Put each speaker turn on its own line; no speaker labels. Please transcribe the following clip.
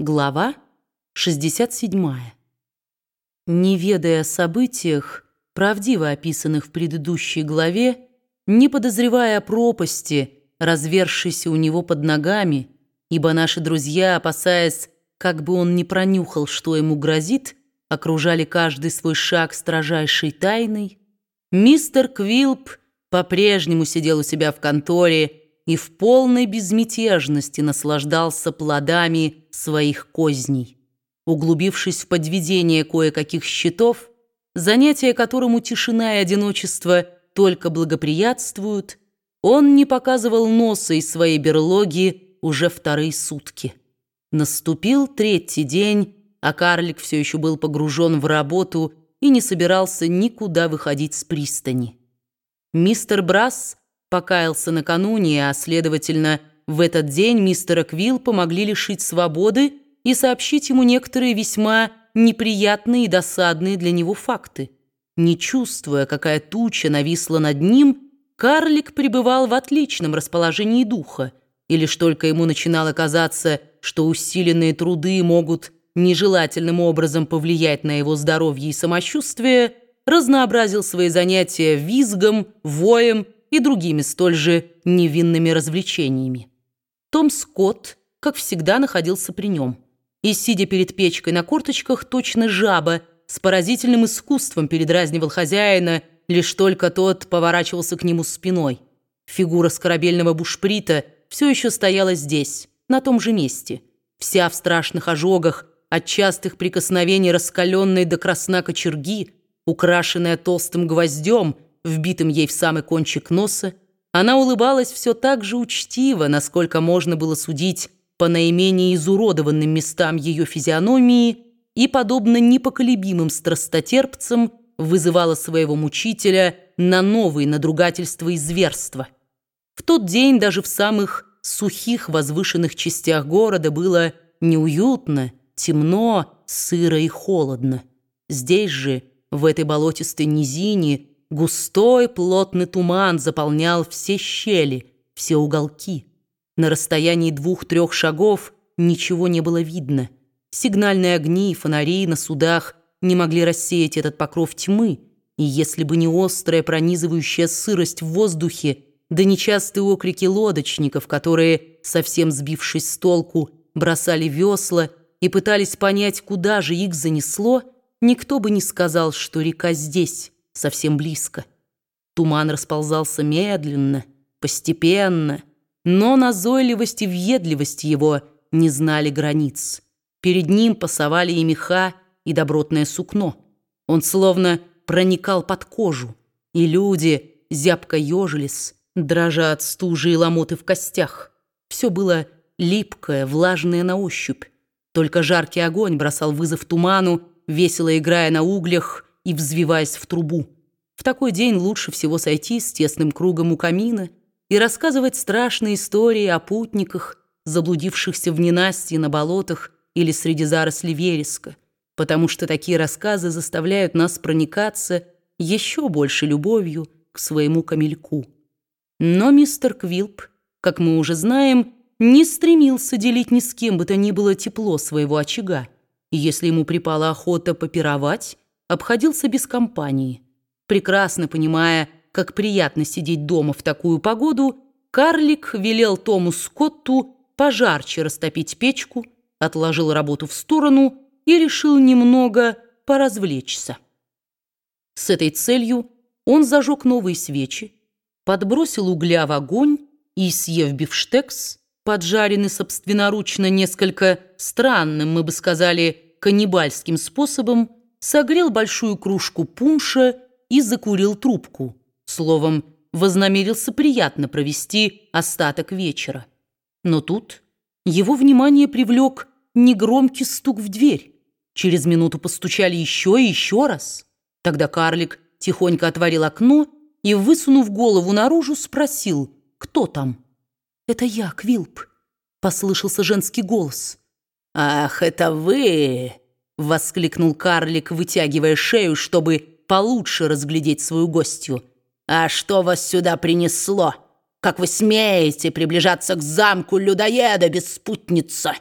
Глава 67. Не ведая о событиях, правдиво описанных в предыдущей главе, не подозревая о пропасти, развершейся у него под ногами, ибо наши друзья, опасаясь, как бы он не пронюхал, что ему грозит, окружали каждый свой шаг строжайшей тайной, мистер Квилп по-прежнему сидел у себя в конторе и в полной безмятежности наслаждался плодами своих козней. Углубившись в подведение кое-каких счетов, занятия которому тишина и одиночество только благоприятствуют, он не показывал носа из своей берлоги уже вторые сутки. Наступил третий день, а карлик все еще был погружен в работу и не собирался никуда выходить с пристани. Мистер Брас покаялся накануне, а, следовательно, в этот день мистера Квилл помогли лишить свободы и сообщить ему некоторые весьма неприятные и досадные для него факты. Не чувствуя, какая туча нависла над ним, карлик пребывал в отличном расположении духа, и лишь только ему начинало казаться, что усиленные труды могут нежелательным образом повлиять на его здоровье и самочувствие, разнообразил свои занятия визгом, воем и другими столь же невинными развлечениями. Том Скотт, как всегда, находился при нем. И, сидя перед печкой на корточках, точно жаба, с поразительным искусством передразнивал хозяина, лишь только тот поворачивался к нему спиной. Фигура с корабельного бушприта все еще стояла здесь, на том же месте, вся в страшных ожогах, от частых прикосновений раскаленной до красна кочерги, украшенная толстым гвоздем — вбитым ей в самый кончик носа, она улыбалась все так же учтиво, насколько можно было судить по наименее изуродованным местам ее физиономии и, подобно непоколебимым страстотерпцам, вызывала своего мучителя на новые надругательства и зверства. В тот день даже в самых сухих возвышенных частях города было неуютно, темно, сыро и холодно. Здесь же, в этой болотистой низине, Густой плотный туман заполнял все щели, все уголки. На расстоянии двух-трех шагов ничего не было видно. Сигнальные огни и фонари на судах не могли рассеять этот покров тьмы, и если бы не острая пронизывающая сырость в воздухе, да нечастые окрики лодочников, которые, совсем сбившись с толку, бросали весла и пытались понять, куда же их занесло, никто бы не сказал, что река здесь совсем близко. Туман расползался медленно, постепенно, но назойливость и въедливость его не знали границ. Перед ним пасовали и меха, и добротное сукно. Он словно проникал под кожу, и люди зябко ежились, дрожа от стужи и ломоты в костях. Все было липкое, влажное на ощупь. Только жаркий огонь бросал вызов туману, весело играя на углях, и взвиваясь в трубу. В такой день лучше всего сойти с тесным кругом у камина и рассказывать страшные истории о путниках, заблудившихся в ненастье на болотах или среди зарослей вереска, потому что такие рассказы заставляют нас проникаться еще больше любовью к своему камельку. Но мистер Квилп, как мы уже знаем, не стремился делить ни с кем бы то ни было тепло своего очага, и если ему припала охота попировать, обходился без компании. Прекрасно понимая, как приятно сидеть дома в такую погоду, карлик велел Тому Скотту пожарче растопить печку, отложил работу в сторону и решил немного поразвлечься. С этой целью он зажег новые свечи, подбросил угля в огонь и, съев бифштекс, поджаренный собственноручно несколько странным, мы бы сказали, каннибальским способом, согрел большую кружку пунша и закурил трубку. Словом, вознамерился приятно провести остаток вечера. Но тут его внимание привлек негромкий стук в дверь. Через минуту постучали еще и еще раз. Тогда карлик тихонько отворил окно и, высунув голову наружу, спросил, кто там. «Это я, Квилп», — послышался женский голос. «Ах, это вы!» Воскликнул карлик, вытягивая шею, чтобы получше разглядеть свою гостью. «А что вас сюда принесло? Как вы смеете приближаться к замку людоеда, беспутница?»